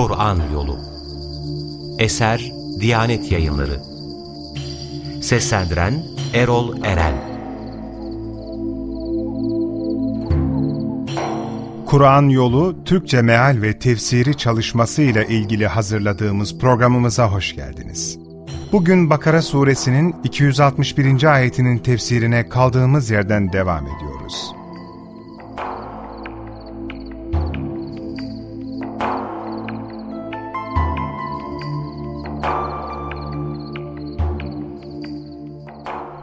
Kur'an Yolu Eser Diyanet Yayınları Seslendiren Erol Eren Kur'an Yolu Türkçe Meal ve Tefsiri çalışması ile ilgili hazırladığımız programımıza hoş geldiniz. Bugün Bakara suresinin 261. ayetinin tefsirine kaldığımız yerden devam ediyoruz.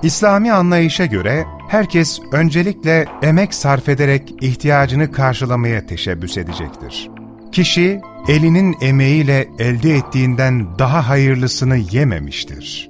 İslami anlayışa göre herkes öncelikle emek sarf ederek ihtiyacını karşılamaya teşebbüs edecektir. Kişi elinin emeğiyle elde ettiğinden daha hayırlısını yememiştir.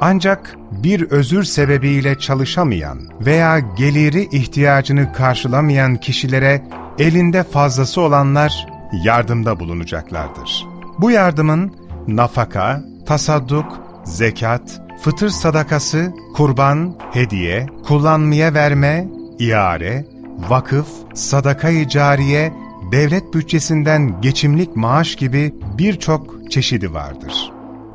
Ancak bir özür sebebiyle çalışamayan veya geliri ihtiyacını karşılamayan kişilere elinde fazlası olanlar yardımda bulunacaklardır. Bu yardımın nafaka, tasadduk, zekat, fıtır sadakası, kurban, hediye, kullanmaya verme, iare, vakıf, sadaka-i cariye, devlet bütçesinden geçimlik maaş gibi birçok çeşidi vardır.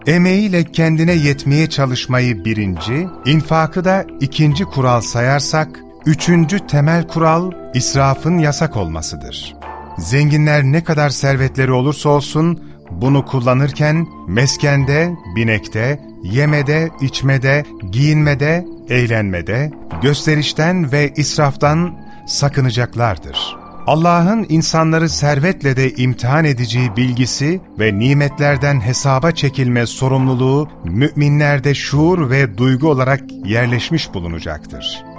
Emeğiyle kendine yetmeye çalışmayı birinci, infakı da ikinci kural sayarsak, üçüncü temel kural israfın yasak olmasıdır. Zenginler ne kadar servetleri olursa olsun, bunu kullanırken meskende, binekte, yemede, içmede, giyinmede, eğlenmede, gösterişten ve israftan sakınacaklardır. Allah'ın insanları servetle de imtihan edeceği bilgisi ve nimetlerden hesaba çekilme sorumluluğu müminlerde şuur ve duygu olarak yerleşmiş bulunacaktır.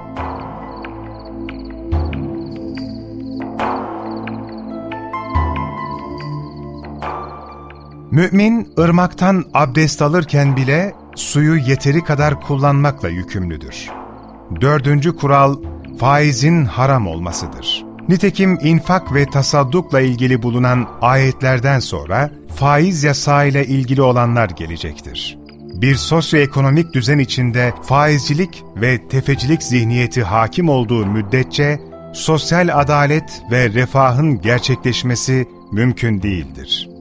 Mümin, ırmaktan abdest alırken bile suyu yeteri kadar kullanmakla yükümlüdür. Dördüncü kural, faizin haram olmasıdır. Nitekim infak ve tasaddukla ilgili bulunan ayetlerden sonra faiz yasağıyla ilgili olanlar gelecektir. Bir sosyoekonomik düzen içinde faizcilik ve tefecilik zihniyeti hakim olduğu müddetçe sosyal adalet ve refahın gerçekleşmesi mümkün değildir.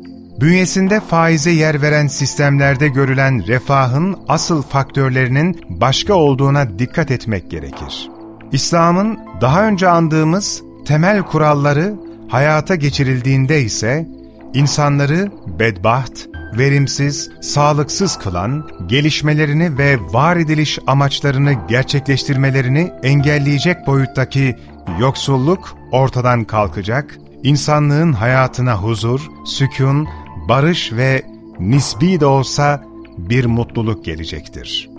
Bünyesinde faize yer veren sistemlerde görülen refahın asıl faktörlerinin başka olduğuna dikkat etmek gerekir. İslam'ın daha önce andığımız temel kuralları hayata geçirildiğinde ise insanları bedbaht, verimsiz, sağlıksız kılan, gelişmelerini ve var ediliş amaçlarını gerçekleştirmelerini engelleyecek boyuttaki yoksulluk ortadan kalkacak, insanlığın hayatına huzur, sükun, barış ve nisbi de olsa bir mutluluk gelecektir.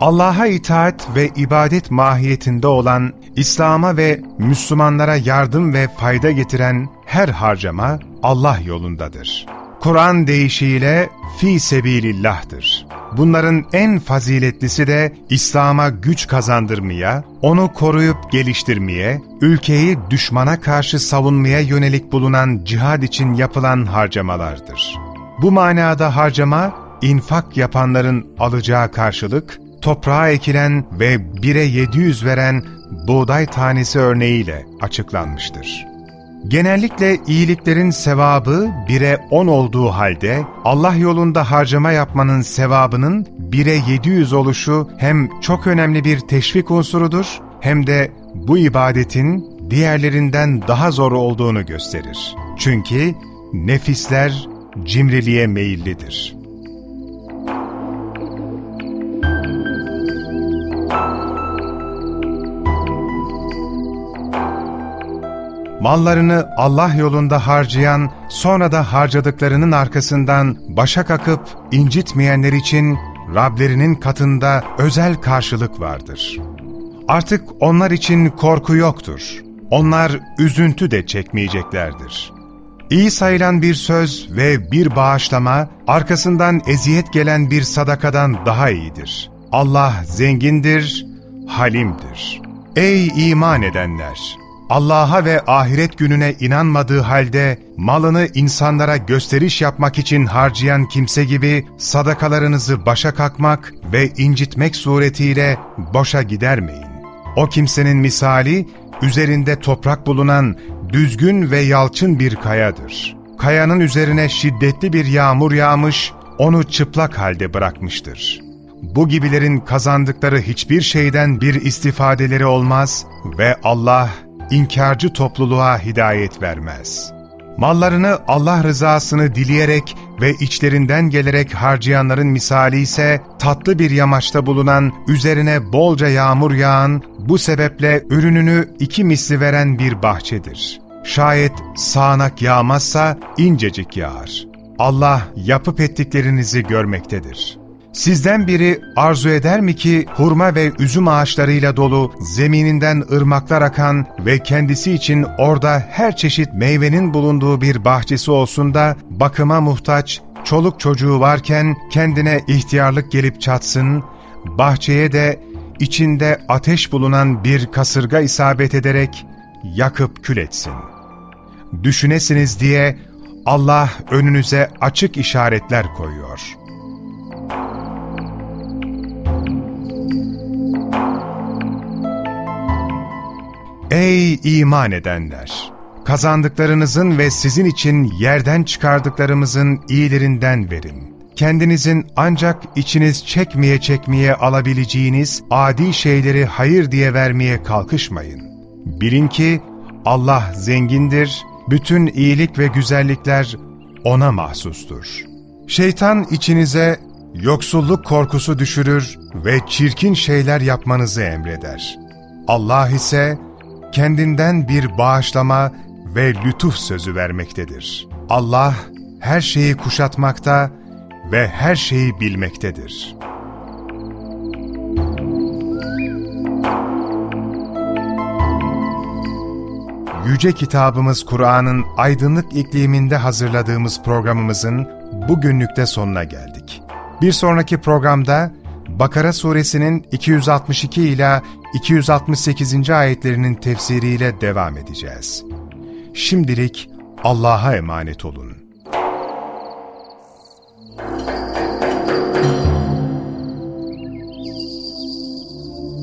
Allah'a itaat ve ibadet mahiyetinde olan İslam'a ve Müslümanlara yardım ve fayda getiren her harcama Allah yolundadır. Kur'an deyişiyle fi sebilillah'tır. Bunların en faziletlisi de İslam'a güç kazandırmaya, onu koruyup geliştirmeye, ülkeyi düşmana karşı savunmaya yönelik bulunan cihad için yapılan harcamalardır. Bu manada harcama, infak yapanların alacağı karşılık, toprağa ekilen ve bire 700 veren buğday tanesi örneğiyle açıklanmıştır. Genellikle iyiliklerin sevabı bire 10 olduğu halde Allah yolunda harcama yapmanın sevabının bire 700 oluşu hem çok önemli bir teşvik unsurudur hem de bu ibadetin diğerlerinden daha zor olduğunu gösterir. Çünkü nefisler cimriliğe meyillidir. Mallarını Allah yolunda harcayan, sonra da harcadıklarının arkasından başa kakıp incitmeyenler için Rablerinin katında özel karşılık vardır. Artık onlar için korku yoktur. Onlar üzüntü de çekmeyeceklerdir. İyi sayılan bir söz ve bir bağışlama, arkasından eziyet gelen bir sadakadan daha iyidir. Allah zengindir, halimdir. Ey iman edenler! Allah'a ve ahiret gününe inanmadığı halde malını insanlara gösteriş yapmak için harcayan kimse gibi sadakalarınızı başa kakmak ve incitmek suretiyle boşa gidermeyin. O kimsenin misali, üzerinde toprak bulunan düzgün ve yalçın bir kayadır. Kayanın üzerine şiddetli bir yağmur yağmış, onu çıplak halde bırakmıştır. Bu gibilerin kazandıkları hiçbir şeyden bir istifadeleri olmaz ve Allah inkarcı topluluğa hidayet vermez. Mallarını Allah rızasını dileyerek ve içlerinden gelerek harcayanların misali ise tatlı bir yamaçta bulunan, üzerine bolca yağmur yağan, bu sebeple ürününü iki misli veren bir bahçedir. Şayet sağanak yağmazsa incecik yağar. Allah yapıp ettiklerinizi görmektedir.'' Sizden biri arzu eder mi ki hurma ve üzüm ağaçlarıyla dolu, zemininden ırmaklar akan ve kendisi için orada her çeşit meyvenin bulunduğu bir bahçesi olsun da bakıma muhtaç, çoluk çocuğu varken kendine ihtiyarlık gelip çatsın, bahçeye de içinde ateş bulunan bir kasırga isabet ederek yakıp kül etsin. Düşünesiniz diye Allah önünüze açık işaretler koyuyor.'' Ey iman edenler! Kazandıklarınızın ve sizin için yerden çıkardıklarımızın iyilerinden verin. Kendinizin ancak içiniz çekmeye çekmeye alabileceğiniz adi şeyleri hayır diye vermeye kalkışmayın. Bilin ki Allah zengindir, bütün iyilik ve güzellikler O'na mahsustur. Şeytan içinize yoksulluk korkusu düşürür ve çirkin şeyler yapmanızı emreder. Allah ise kendinden bir bağışlama ve lütuf sözü vermektedir. Allah her şeyi kuşatmakta ve her şeyi bilmektedir. Yüce kitabımız Kur'an'ın aydınlık ikliminde hazırladığımız programımızın bugünlükte sonuna geldik. Bir sonraki programda Bakara suresinin 262 ila 268. ayetlerinin tefsiriyle devam edeceğiz. Şimdilik Allah'a emanet olun.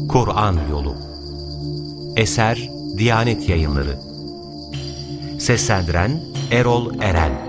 Kur'an Yolu Eser Diyanet Yayınları Seslendiren Erol Eren